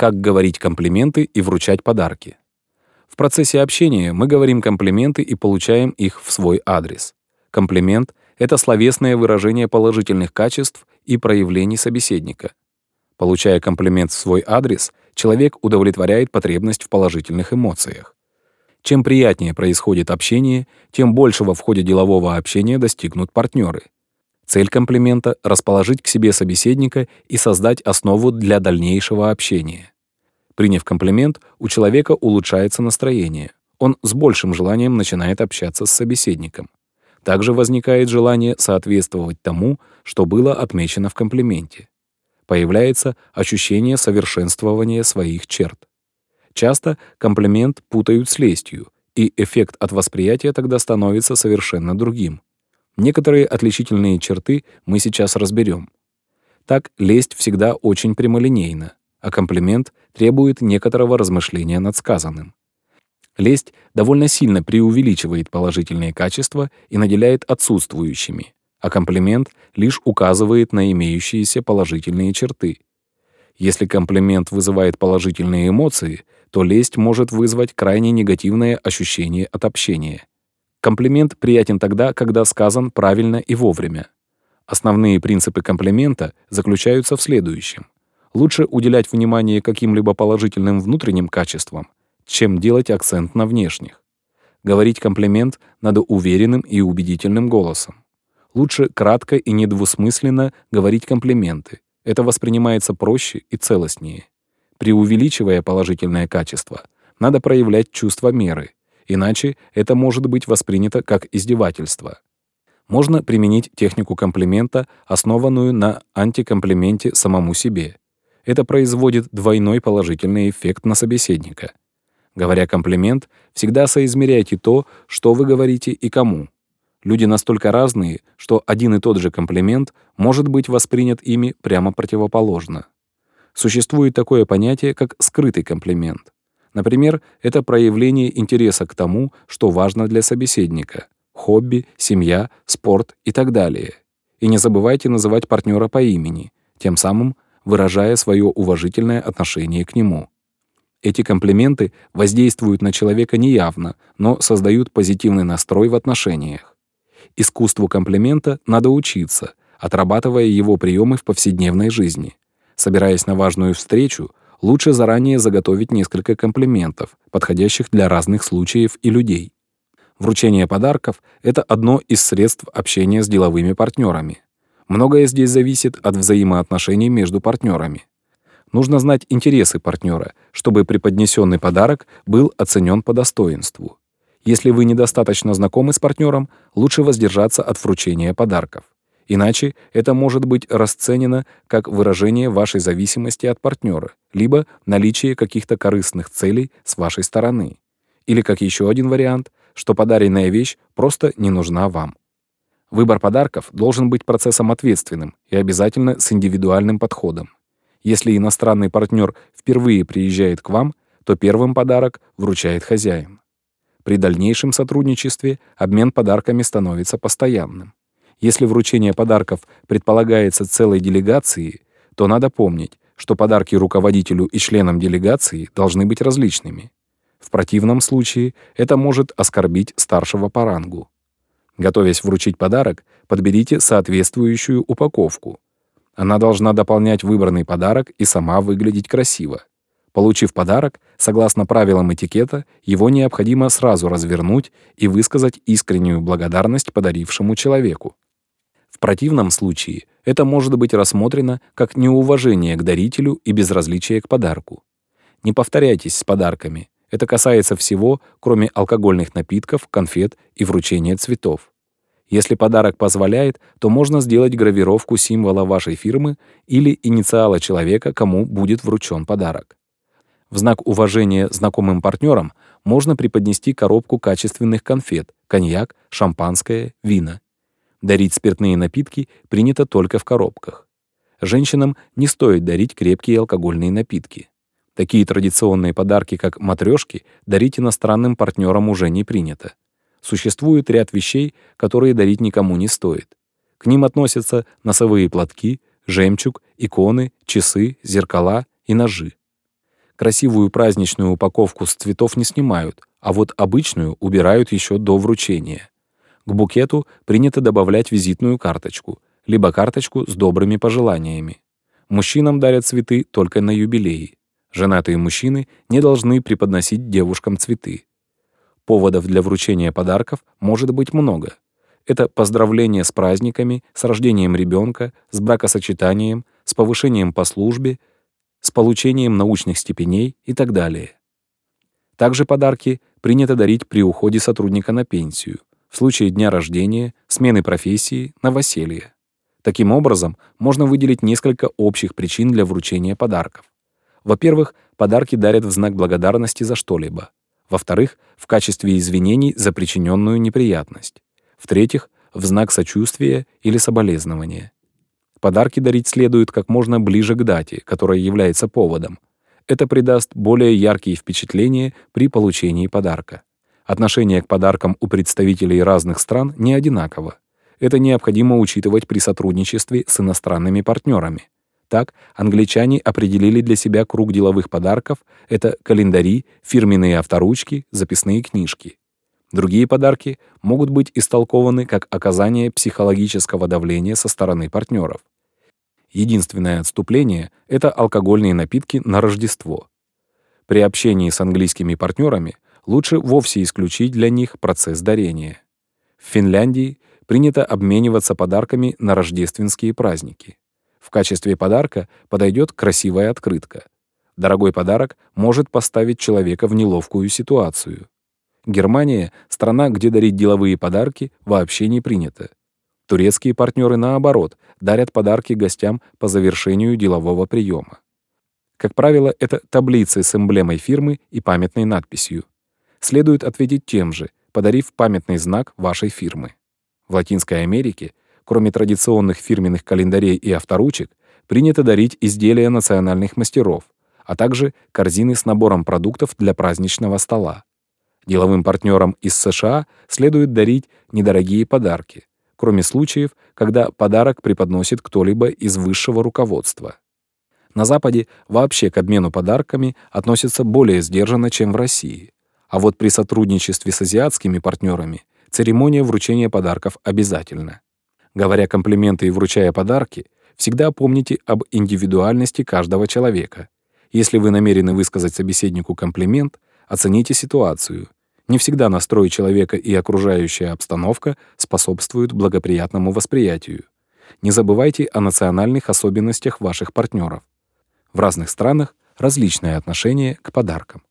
Как говорить комплименты и вручать подарки. В процессе общения мы говорим комплименты и получаем их в свой адрес. Комплимент — это словесное выражение положительных качеств и проявлений собеседника. Получая комплимент в свой адрес, человек удовлетворяет потребность в положительных эмоциях. Чем приятнее происходит общение, тем большего в ходе делового общения достигнут партнеры. Цель комплимента — расположить к себе собеседника и создать основу для дальнейшего общения. Приняв комплимент, у человека улучшается настроение. Он с большим желанием начинает общаться с собеседником. Также возникает желание соответствовать тому, что было отмечено в комплименте. Появляется ощущение совершенствования своих черт. Часто комплимент путают с лестью, и эффект от восприятия тогда становится совершенно другим. Некоторые отличительные черты мы сейчас разберем. Так, лесть всегда очень прямолинейна, а комплимент требует некоторого размышления над сказанным. Лесть довольно сильно преувеличивает положительные качества и наделяет отсутствующими, а комплимент лишь указывает на имеющиеся положительные черты. Если комплимент вызывает положительные эмоции, то лесть может вызвать крайне негативное ощущение от общения. Комплимент приятен тогда, когда сказан правильно и вовремя. Основные принципы комплимента заключаются в следующем. Лучше уделять внимание каким-либо положительным внутренним качествам, чем делать акцент на внешних. Говорить комплимент надо уверенным и убедительным голосом. Лучше кратко и недвусмысленно говорить комплименты. Это воспринимается проще и целостнее. Преувеличивая положительное качество, надо проявлять чувство меры, иначе это может быть воспринято как издевательство. Можно применить технику комплимента, основанную на антикомплименте самому себе. Это производит двойной положительный эффект на собеседника. Говоря комплимент, всегда соизмеряйте то, что вы говорите и кому. Люди настолько разные, что один и тот же комплимент может быть воспринят ими прямо противоположно. Существует такое понятие, как скрытый комплимент. Например, это проявление интереса к тому, что важно для собеседника — хобби, семья, спорт и так далее. И не забывайте называть партнера по имени, тем самым выражая свое уважительное отношение к нему. Эти комплименты воздействуют на человека неявно, но создают позитивный настрой в отношениях. Искусству комплимента надо учиться, отрабатывая его приемы в повседневной жизни. Собираясь на важную встречу, лучше заранее заготовить несколько комплиментов, подходящих для разных случаев и людей. Вручение подарков — это одно из средств общения с деловыми партнерами. Многое здесь зависит от взаимоотношений между партнерами. Нужно знать интересы партнера, чтобы преподнесенный подарок был оценен по достоинству. Если вы недостаточно знакомы с партнером, лучше воздержаться от вручения подарков. Иначе это может быть расценено как выражение вашей зависимости от партнера, либо наличие каких-то корыстных целей с вашей стороны. Или как еще один вариант, что подаренная вещь просто не нужна вам. Выбор подарков должен быть процессом ответственным и обязательно с индивидуальным подходом. Если иностранный партнер впервые приезжает к вам, то первым подарок вручает хозяин. При дальнейшем сотрудничестве обмен подарками становится постоянным. Если вручение подарков предполагается целой делегацией, то надо помнить, что подарки руководителю и членам делегации должны быть различными. В противном случае это может оскорбить старшего по рангу. Готовясь вручить подарок, подберите соответствующую упаковку, она должна дополнять выбранный подарок и сама выглядеть красиво. Получив подарок, согласно правилам этикета, его необходимо сразу развернуть и высказать искреннюю благодарность подарившему человеку. Противном случае это может быть рассмотрено как неуважение к дарителю и безразличие к подарку. Не повторяйтесь с подарками. Это касается всего, кроме алкогольных напитков, конфет и вручения цветов. Если подарок позволяет, то можно сделать гравировку символа вашей фирмы или инициала человека, кому будет вручен подарок. В знак уважения знакомым партнерам можно преподнести коробку качественных конфет, коньяк, шампанское, вина. Дарить спиртные напитки принято только в коробках. Женщинам не стоит дарить крепкие алкогольные напитки. Такие традиционные подарки, как матрешки, дарить иностранным партнерам уже не принято. Существует ряд вещей, которые дарить никому не стоит. К ним относятся носовые платки, жемчуг, иконы, часы, зеркала и ножи. Красивую праздничную упаковку с цветов не снимают, а вот обычную убирают еще до вручения. К букету принято добавлять визитную карточку, либо карточку с добрыми пожеланиями. Мужчинам дарят цветы только на юбилеи. Женатые мужчины не должны преподносить девушкам цветы. Поводов для вручения подарков может быть много. Это поздравления с праздниками, с рождением ребенка, с бракосочетанием, с повышением по службе, с получением научных степеней и так далее. Также подарки принято дарить при уходе сотрудника на пенсию, в случае дня рождения, смены профессии, новоселья. Таким образом, можно выделить несколько общих причин для вручения подарков. Во-первых, подарки дарят в знак благодарности за что-либо. Во-вторых, в качестве извинений за причиненную неприятность. В-третьих, в знак сочувствия или соболезнования. Подарки дарить следует как можно ближе к дате, которая является поводом. Это придаст более яркие впечатления при получении подарка. Отношение к подаркам у представителей разных стран не одинаково. Это необходимо учитывать при сотрудничестве с иностранными партнерами. Так, англичане определили для себя круг деловых подарков — это календари, фирменные авторучки, записные книжки. Другие подарки могут быть истолкованы как оказание психологического давления со стороны партнеров. Единственное отступление — это алкогольные напитки на Рождество. При общении с английскими партнерами лучше вовсе исключить для них процесс дарения. В Финляндии принято обмениваться подарками на рождественские праздники. В качестве подарка подойдет красивая открытка. Дорогой подарок может поставить человека в неловкую ситуацию. Германия — страна, где дарить деловые подарки вообще не принято. Турецкие партнеры, наоборот, дарят подарки гостям по завершению делового приема. Как правило, это таблицы с эмблемой фирмы и памятной надписью. Следует ответить тем же, подарив памятный знак вашей фирмы. В Латинской Америке Кроме традиционных фирменных календарей и авторучек, принято дарить изделия национальных мастеров, а также корзины с набором продуктов для праздничного стола. Деловым партнерам из США следует дарить недорогие подарки, кроме случаев, когда подарок преподносит кто-либо из высшего руководства. На Западе вообще к обмену подарками относятся более сдержанно, чем в России. А вот при сотрудничестве с азиатскими партнерами церемония вручения подарков обязательна. Говоря комплименты и вручая подарки, всегда помните об индивидуальности каждого человека. Если вы намерены высказать собеседнику комплимент, оцените ситуацию. Не всегда настрой человека и окружающая обстановка способствуют благоприятному восприятию. Не забывайте о национальных особенностях ваших партнеров. В разных странах различное отношение к подаркам.